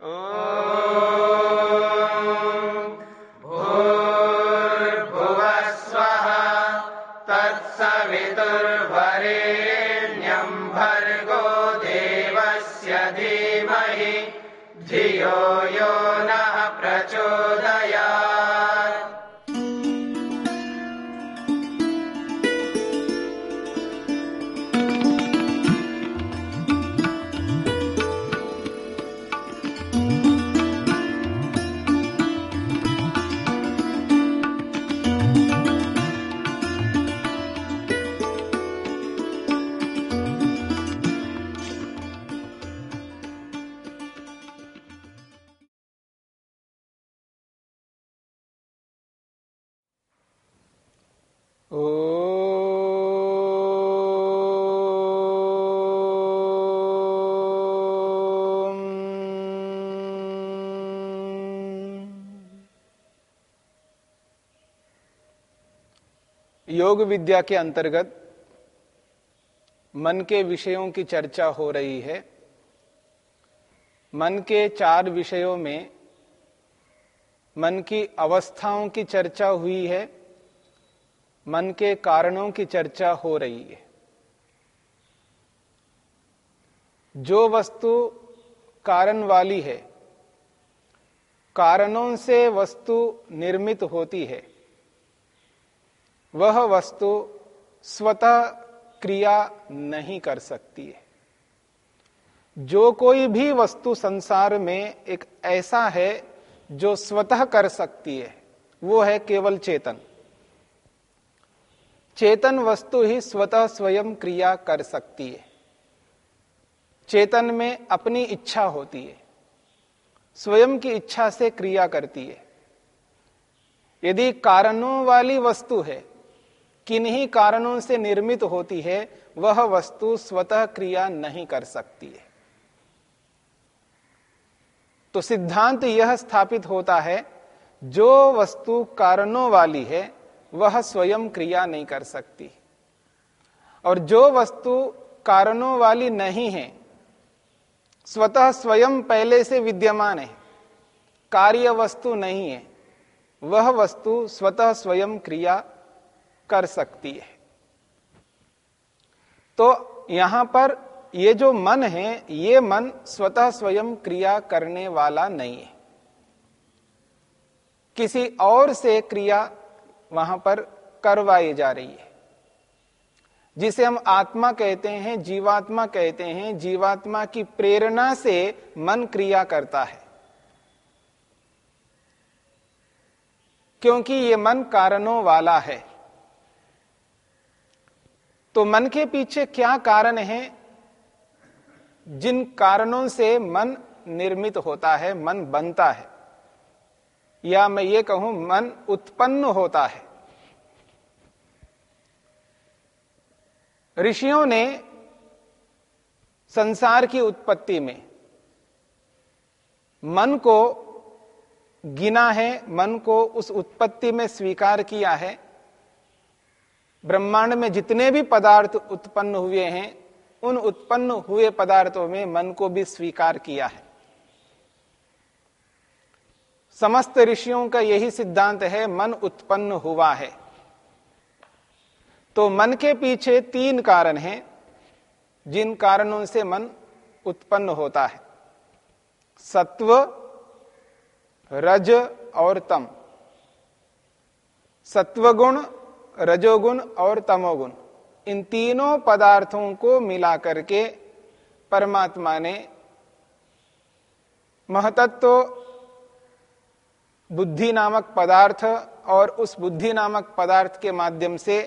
Oh. योग विद्या के अंतर्गत मन के विषयों की चर्चा हो रही है। मन के चार विषयों में मन की अवस्थाओं की चर्चा हुई है, मन के कारणों की चर्चा हो रही है। जो वस्तु कारण वाली है, कारणों से वस्तु निर्मित होती है। वह वस्तु स्वतः क्रिया नहीं कर सकती है। जो कोई भी वस्तु संसार में एक ऐसा है जो स्वतः कर सकती है, वो है केवल चेतन। चेतन वस्तु ही स्वतः स्वयं क्रिया कर सकती है। चेतन में अपनी इच्छा होती है, स्वयं की इच्छा से क्रिया करती है। यदि कारणों वाली वस्तु है किन्हीं कारणों से निर्मित होती है, वह वस्तु स्वतः क्रिया नहीं कर सकती है। तो सिद्धांत यह स्थापित होता है, जो वस्तु कारणों वाली है, वह स्वयं क्रिया नहीं कर सकती। और जो वस्तु कारणों वाली नहीं है, स्वतः स्वयं पहले से विद्यमान है, कार्य वस्तु नहीं है, वह वस्तु स्वतः स्वयं क्रिया कर सकती है। तो यहाँ पर ये जो मन है, ये मन स्वतः स्वयं क्रिया करने वाला नहीं है। किसी और से क्रिया वहाँ पर करवाई जा रही है। जिसे हम आत्मा कहते हैं, जीवात्मा कहते हैं, जीवात्मा की प्रेरणा से मन क्रिया करता है। क्योंकि ये मन कारणों वाला है। तो मन के पीछे क्या कारण है? जिन कारणों से मन निर्मित होता है, मन बनता है। या मैं ये कहूँ, मन उत्पन्न होता है। ऋषियों ने संसार की उत्पत्ति में मन को गिना है, मन को उस उत्पत्ति में स्वीकार किया है। ब्रह्मांड में जितने भी पदार्थ उत्पन्न हुए हैं, उन उत्पन्न हुए पदार्थों में मन को भी स्वीकार किया है। समस्त ऋषियों का यही सिद्धांत है, मन उत्पन्न हुआ है। तो मन के पीछे तीन कारण हैं, जिन कारणों से मन उत्पन्न होता है। सत्व, रज और तम। सत्वगुण रजोगुण और तमोगुण। इन तीनों पदार्थों को मिलाकर के परमात्मा ने महतत्व, बुद्धि नामक पदार्थ और उस बुद्धि नामक पदार्थ के माध्यम से,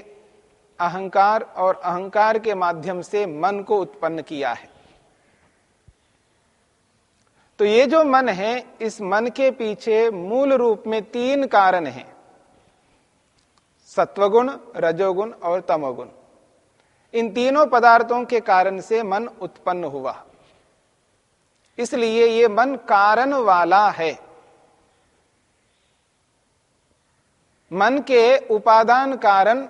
अहंकार और अहंकार के माध्यम से मन को उत्पन्न किया है। तो ये जो मन है, इस मन के पीछे मूल रूप में तीन कारण हैं। सत्वगुण, रजोगुण और तमोगुण। इन तीनों पदार्थों के कारण से मन उत्पन्न हुआ। इसलिए ये मन कारण वाला है। मन के उपादान कारण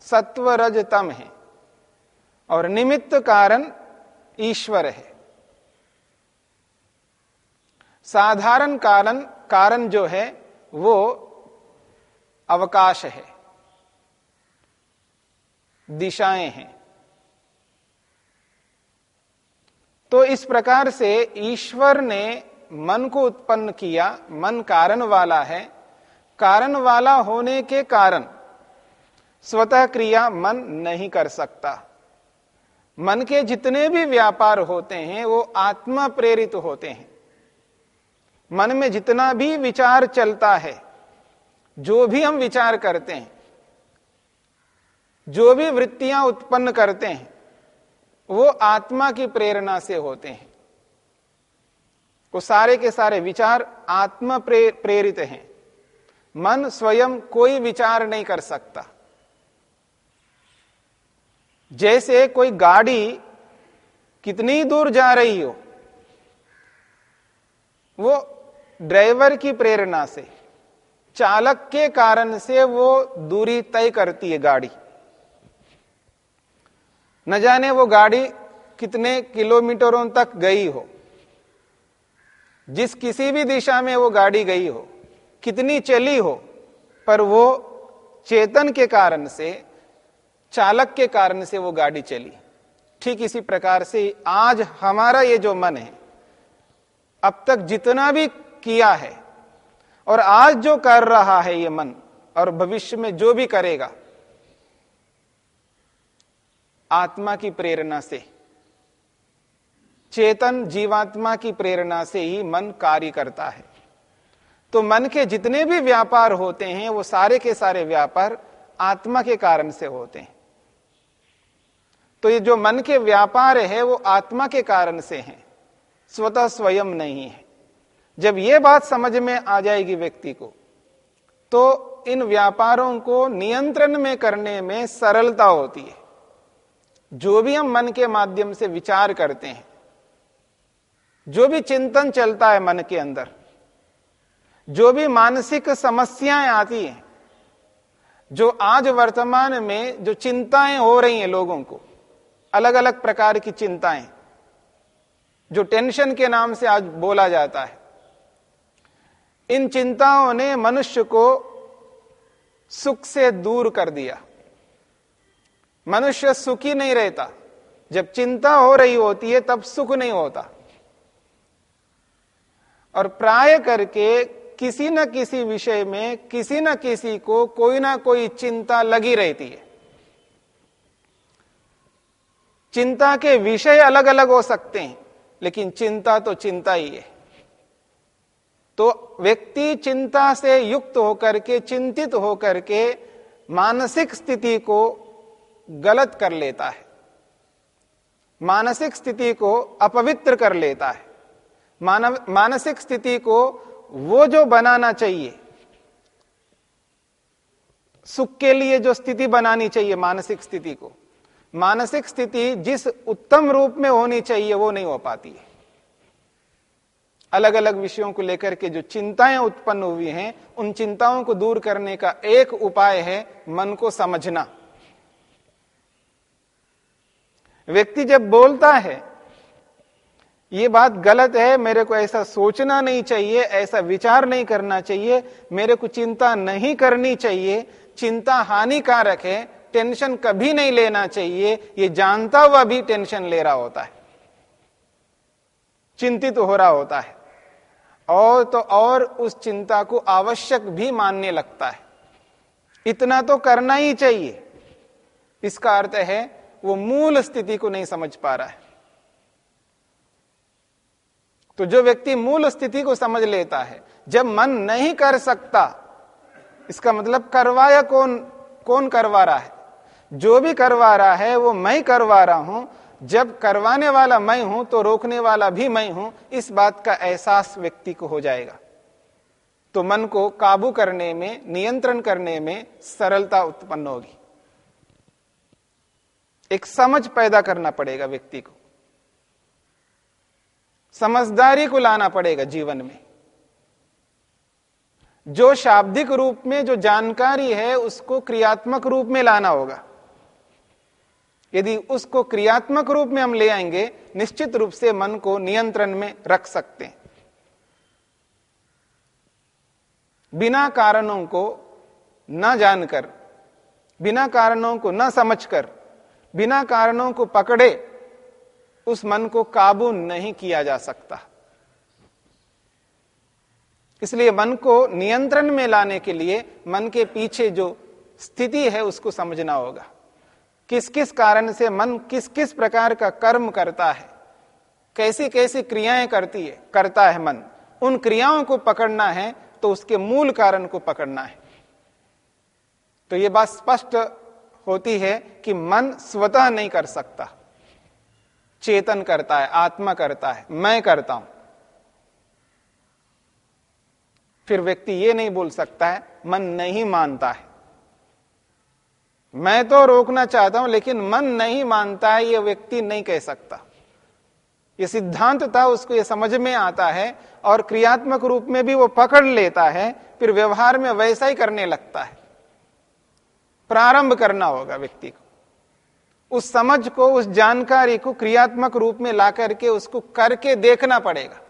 सत्व रज तम है और निमित्त कारण ईश्वर है। साधारण कारण कारण जो है, वो अवकाश है। दिशाएँ हैं। तो इस प्रकार से ईश्वर ने मन को उत्पन्न किया, मन कारण वाला है। कारण वाला होने के कारण स्वतः क्रिया मन नहीं कर सकता। मन के जितने भी व्यापार होते हैं, वो आत्मा प्रेरित होते हैं। मन में जितना भी विचार चलता है, जो भी हम विचार करते हैं जो भी वृत्तियाँ उत्पन्न करते हैं वो आत्मा की प्रेरणा से होते हैं। वो सारे के सारे विचार आत्मा प्रे, प्रेरित हैं। मन स्वयं कोई विचार नहीं कर सकता। जैसे कोई गाड़ी कितनी दूर जा रही हो वो ड्राइवर की प्रेरणा से चालक के कारण से वो दूरी तय करती है गाड़ी। न जाने वो गाड़ी कितने किलोमीटरों तक गई हो। जिस किसी भी दिशा में वो गाड़ी गई हो, कितनी चली हो, पर वो चेतन के कारण से, चालक के कारण से वो गाड़ी चली। ठीक इसी प्रकार से आज हमारा ये जो मन है, अब तक जितना भी किया है, और आज जो कर रहा है ये मन, और भविष्य में जो भी करेगा आत्मा की प्रेरणा से। चेतन जीवात्मा की प्रेरणा से ही मन कार्य करता है। तो मन के जितने भी व्यापार होते हैं, वो सारे के सारे व्यापार आत्मा के कारण से होते हैं। तो ये जो मन के व्यापार है, वो आत्मा के कारण से हैं। स्वतः स्वयं नहीं है। जब ये बात समझ में आ जाएगी व्यक्ति को तो इन व्यापारों को नियंत्रण में करने में सरलता होती है। जो भी हम मन के माध्यम से विचार करते हैं, जो भी चिंतन चलता है मन के अंदर, जो भी मानसिक समस्याएँ आती हैं, जो आज वर्तमान में जो चिंताएँ हो रही हैं लोगों को अलग अलग प्रकार की चिंताएँ, जो टेंशन के नाम से आज बोला जाता है, इन चिंताओं ने मनुष्य को सुख से दूर कर दिया। मनुष्य सुखी नहीं रहता। जब चिंता हो रही होती है, तब सुख नहीं होता। और प्राय करके किसी न किसी विषय में, किसी न किसी को कोई ना कोई चिंता लगी रहती है। चिंता के विषय अलग अलग हो सकते हैं, लेकिन चिंता तो चिंता ही है। तो व्यक्ति चिंता से युक्त होकर के, चिंतित होकर के मानसिक स्थिति को गलत कर लेता है। मानसिक स्थिति को अपवित्र कर लेता है। मानव, मानसिक स्थिति को वो जो बनाना चाहिए, सुख के लिए जो स्थिति बनानी चाहिए मानसिक स्थिति को, मानसिक स्थिति जिस उत्तम रूप में होनी चाहिए वो नहीं हो पाती है। अलग अलग विषयों को लेकर के जो चिंताएँ उत्पन्न हुई हैं, उन चिंताओं को दूर करने का एक उपाय है मन को समझना। व्यक्ति जब बोलता है, ये बात गलत है, मेरे को ऐसा सोचना नहीं चाहिए, ऐसा विचार नहीं करना चाहिए, मेरे को चिंता नहीं करनी चाहिए, चिंता हानिकारक है, टेंशन कभी नहीं लेना चाहिए, ये जानता हुआ भी टेंशन ले रहा होता है, चिंतित हो रहा होता है, और तो और उस चिंता को आवश्यक भी मानने लगता है, इतना तो करना ही चाहिए, इसका अर्थ है वो मूल स्थिति को नहीं समझ पा रहा है। तो जो व्यक्ति मूल स्थिति को समझ लेता है, जब मन नहीं कर सकता, इसका मतलब करवाया कौन कौन करवा रहा है? जो भी करवा रहा है, वो मैं करवा रहा हूँ। जब करवाने वाला मैं हूँ तो रोकने वाला भी मैं हूँ। इस बात का एहसास व्यक्ति को हो जाएगा। तो मन को काबू करने में, नियंत्रण करने में सरलता उत्पन्न होगी। एक समझ पैदा करना पड़ेगा व्यक्ति को। समझदारी को लाना पड़ेगा जीवन में। जो शाब्दिक रूप में, जो जानकारी है, उसको क्रियात्मक रूप में लाना होगा। यदि उसको क्रियात्मक रूप में हम ले आएँगे, निश्चित रूप से मन को नियंत्रण में रख सकते हैं। बिना कारणों को न जानकर, बिना कारणों को न समझकर बिना कारणों को पकड़े उस मन को काबू नहीं किया जा सकता। इसलिए मन को नियंत्रण में लाने के लिए मन के पीछे जो स्थिति है उसको समझना होगा। किस किस कारण से मन किस किस प्रकार का कर्म करता है कैसी कैसी क्रियाएँ करती है, करता है मन, उन क्रियाओं को पकड़ना है तो उसके मूल कारण को पकड़ना है। तो यह बात स्पष्ट होती है कि मन स्वतः नहीं कर सकता। चेतन करता है, आत्मा करता है, मैं करता हूँ। फिर व्यक्ति ये नहीं बोल सकता है, मन नहीं मानता है। मैं तो रोकना चाहता हूँ, लेकिन मन नहीं मानता है यह व्यक्ति नहीं कह सकता। यह सिद्धांत था, उसको यह समझ में आता है और क्रियात्मक रूप में भी वो पकड़ लेता है, फिर व्यवहार में वैसा ही करने लगता है। प्रारंभ करना होगा व्यक्ति को। उस समझ को, उस जानकारी को क्रियात्मक रूप में ला करके उसको करके देखना पड़ेगा।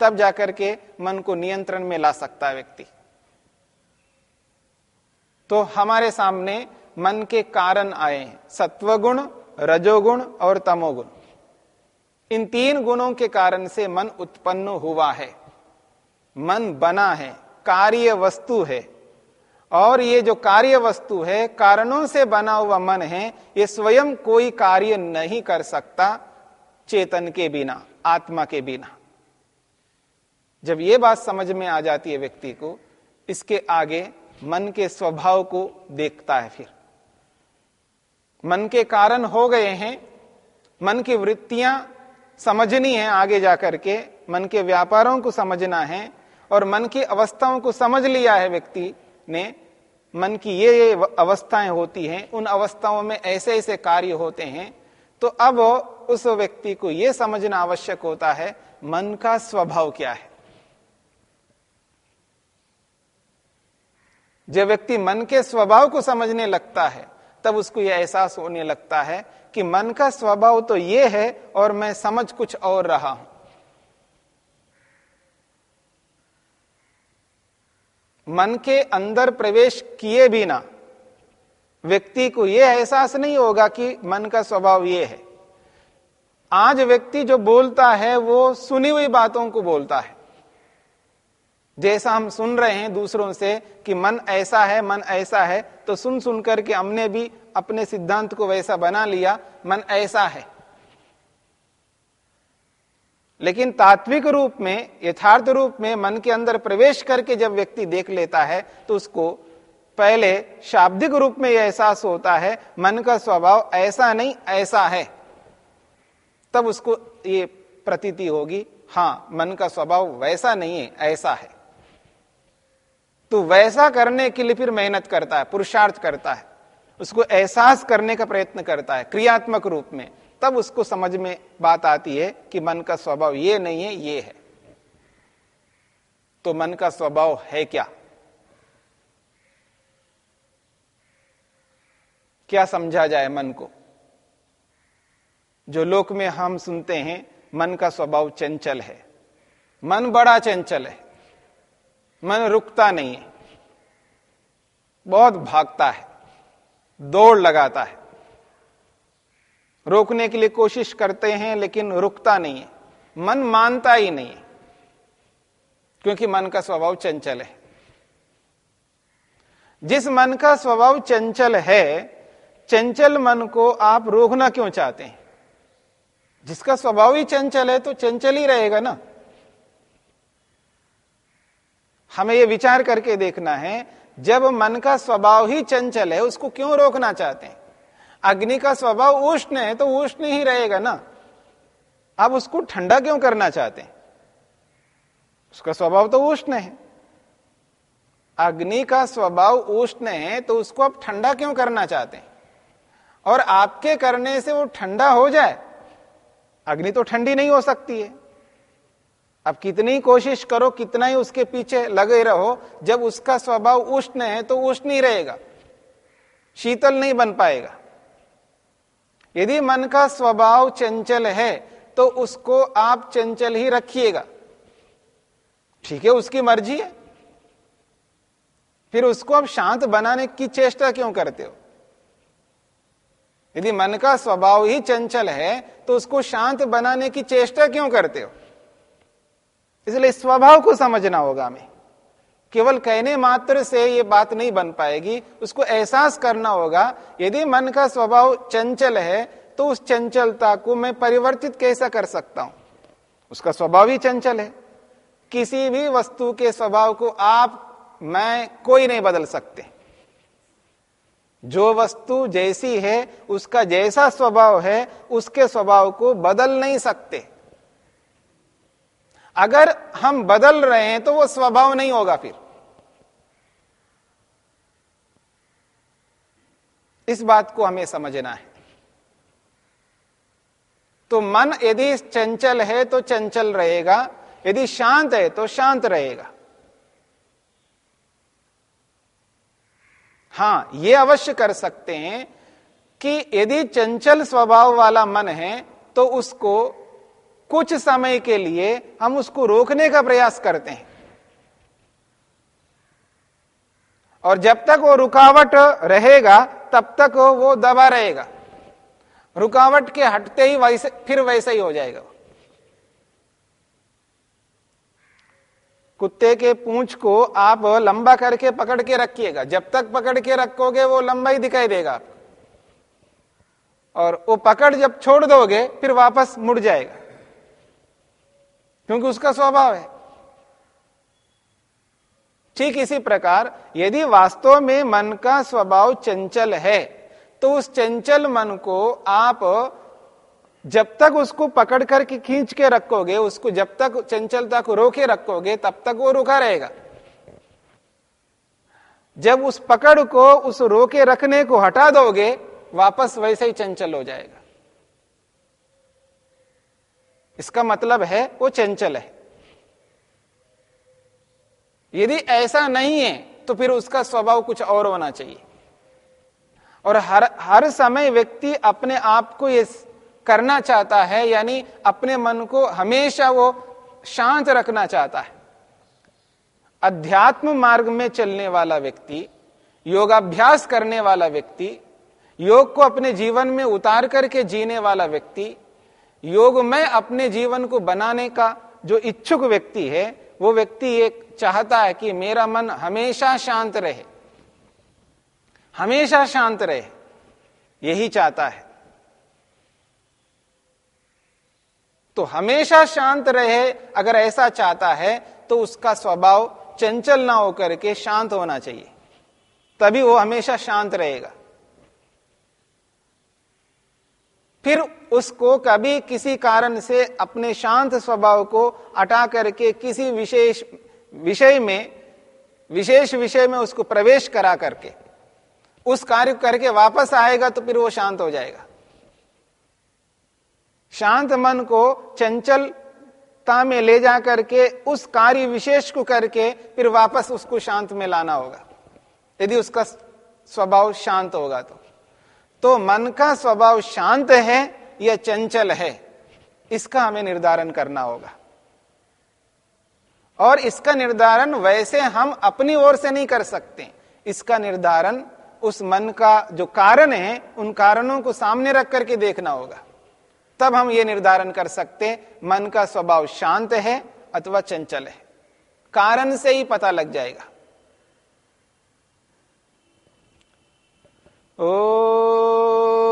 तब जाकर के मन को नियंत्रण में ला सकता है व्यक्ति। तो हमारे सामने मन के कारण आए हैं। सत्वगुण, रजोगुण और तमोगुण। इन तीन गुणों के कारण से मन उत्पन्न हुआ है। मन बना है, कार्य वस्तु है। और ये जो कार्य वस्तु है, कारणों से बना हुआ मन है, ये स्वयं कोई कार्य नहीं कर सकता चेतन के बिना, आत्मा के बिना। जब ये बात समझ में आ जाती है व्यक्ति को, इसके आगे मन के स्वभाव को देखता है फिर। मन के कारण हो गए हैं, मन की वृत्तियाँ समझनी है आगे जाकर के, मन के व्यापारों को समझना है, और मन की अवस्थाओं को समझ लिया है व्यक्ति ने मन की ये ये अवस्थाएँ होती हैं, उन अवस्थाओं में ऐसे ऐसे कार्य होते हैं तो अब उस व्यक्ति को यह समझना आवश्यक होता है, मन का स्वभाव क्या है? जब व्यक्ति मन के स्वभाव को समझने लगता है, तब उसको यह एहसास होने लगता है कि मन का स्वभाव तो यह है और मैं समझ कुछ और रहा हूँ। मन के अंदर प्रवेश किए बिना व्यक्ति को यह एहसास नहीं होगा कि मन का स्वभाव यह है। आज व्यक्ति जो बोलता है, वो सुनी हुई बातों को बोलता है। जैसा हम सुन रहे हैं दूसरों से कि मन ऐसा है, मन ऐसा है तो सुन सुन करके हमने भी अपने सिद्धांत को वैसा बना लिया, मन ऐसा है। लेकिन तात्विक रूप में, यथार्थ रूप में मन के अंदर प्रवेश करके जब व्यक्ति देख लेता है तो उसको पहले शाब्दिक रूप में यह एहसास होता है, मन का स्वभाव ऐसा नहीं, ऐसा है। तब उसको ये प्रतीति होगी, हाँ, मन का स्वभाव वैसा नहीं है, ऐसा है। तो वैसा करने के लिए फिर मेहनत करता है, पुरुषार्थ करता है। उसको एहसास करने का प्रयत्न करता है, क्रियात्मक रूप में। तब उसको समझ में बात आती है कि मन का स्वभाव ये नहीं है, ये है। तो मन का स्वभाव है क्या? क्या समझा जाए मन को? जो लोक में हम सुनते हैं, मन का स्वभाव चंचल है। मन बड़ा चंचल है। मन रुकता नहीं है। बहुत भागता है। दौड़ लगाता है। रोकने के लिए कोशिश करते हैं, लेकिन रुकता नहीं है। मन मानता ही नहीं क्योंकि मन का स्वभाव चंचल है। जिस मन का स्वभाव चंचल है, चंचल मन को आप रोकना क्यों चाहते हैं? जिसका स्वभाव ही चंचल है तो चंचल ही रहेगा ना। हमें यह विचार करके देखना है, जब मन का स्वभाव ही चंचल है, उसको क्यों रोकना चाहते हैं? अग्नि का स्वभाव उष्ण है तो उष्ण ही रहेगा ना। आप उसको ठंडा क्यों करना चाहते हैं? उसका स्वभाव तो उष्ण है। अग्नि का स्वभाव उष्ण है तो उसको आप ठंडा क्यों करना चाहते हैं? और आपके करने से वो ठंडा हो जाए, अग्नि तो ठंडी नहीं हो सकती है। अब कितनी कोशिश करो, कितना ही उसके पीछे लगे रहो, जब उसका स्वभाव उष्ण है तो उष्ण ही रहेगा। शीतल नहीं बन पाएगा। यदि मन का स्वभाव चंचल है तो उसको आप चंचल ही रखिएगा। ठीक है, उसकी मर्ज़ी है। फिर उसको आप शांत बनाने की चेष्टा क्यों करते हो? यदि मन का स्वभाव ही चंचल है तो उसको शांत बनाने की चेष्टा क्यों करते हो? इसलिए स्वभाव को समझना होगा हमें। केवल कहने मात्र से ये बात नहीं बन पाएगी। उसको एहसास करना होगा, यदि मन का स्वभाव चंचल है तो उस चंचलता को मैं परिवर्तित कैसा कर सकता हूँ? उसका स्वभाव ही चंचल है। किसी भी वस्तु के स्वभाव को आप, मैं, कोई नहीं बदल सकते। जो वस्तु जैसी है, उसका जैसा स्वभाव है, उसके स्वभाव को बदल नहीं सकते। अगर हम बदल रहे हैं तो वो स्वभाव नहीं होगा फिर। इस बात को हमें समझना है। तो मन यदि चंचल है तो चंचल रहेगा, यदि शांत है तो शांत रहेगा। हाँ यह अवश्य कर सकते हैं कि यदि चंचल स्वभाव वाला मन है तो उसको कुछ समय के लिए हम उसको रोकने का प्रयास करते हैं। और जब तक वो रुकावट रहेगा तब तक वो दबा रहेगा। रुकावट के हटते ही वैसे, फिर वैसे ही हो जाएगा कुत्ते के पूंछ को आप लंबा करके पकड़ के रखिएगा। जब तक पकड़ के रखोगे, वो लंबा ही दिखाई देगा और वो पकड़ जब छोड़ दोगे, फिर वापस मुड़ जाएगा। क्योंकि उसका स्वभाव है। ठीक इसी प्रकार, यदि वास्तव में मन का स्वभाव चंचल है तो उस चंचल मन को आप जब तक उसको पकड़ करके खींच के रखोगे, उसको जब तक चंचलता को रोके रखोगे, तब तक वो रुका रहेगा। जब उस पकड़ को, उस रोके रखने को हटा दोगे, वापस वैसे ही चंचल हो जाएगा। इसका मतलब है, वो चंचल है। यदि ऐसा नहीं है तो फिर उसका स्वभाव कुछ और होना चाहिए। और हर हर समय व्यक्ति अपने आप को ये करना चाहता है, यानी अपने मन को हमेशा वो शांत रखना चाहता है। अध्यात्म मार्ग में चलने वाला व्यक्ति, योगाभ्यास करने वाला व्यक्ति, योग को अपने जीवन में उतार करके जीने वाला व्यक्ति, योग में अपने जीवन को बनाने का जो इच्छुक व्यक्ति है, वो व्यक्ति एक चाहता है कि मेरा मन हमेशा शांत रहे, हमेशा शांत रहे, यही चाहता है। तो हमेशा शांत रहे, अगर ऐसा चाहता है तो उसका स्वभाव चंचल ना होकर के शांत होना चाहिए, तभी वो हमेशा शांत रहेगा। फिर उसको कभी किसी कारण से अपने शांत स्वभाव को हटा करके किसी विशेष विषय में, विशेष विषय में उसको प्रवेश करा करके, उस कार्य करके वापस आएगा तो फिर वो शांत हो जाएगा। शांत मन को चंचलता में ले जा करके, उस कार्य विशेष को करके फिर वापस उसको शांत में लाना होगा। यदि उसका स्वभाव शांत होगा तो। तो मन का स्वभाव शांत है या चंचल है, इसका हमें निर्धारण करना होगा। और इसका निर्धारण वैसे हम अपनी ओर से नहीं कर सकते। इसका निर्धारण उस मन का जो कारण है, उन कारणों को सामने रख करके देखना होगा। तब हम ये निर्धारण कर सकते, मन का स्वभाव शांत है अथवा चंचल है। कारण से ही पता लग जाएगा। ओ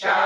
शान्तिः शान्तिः शान्तिः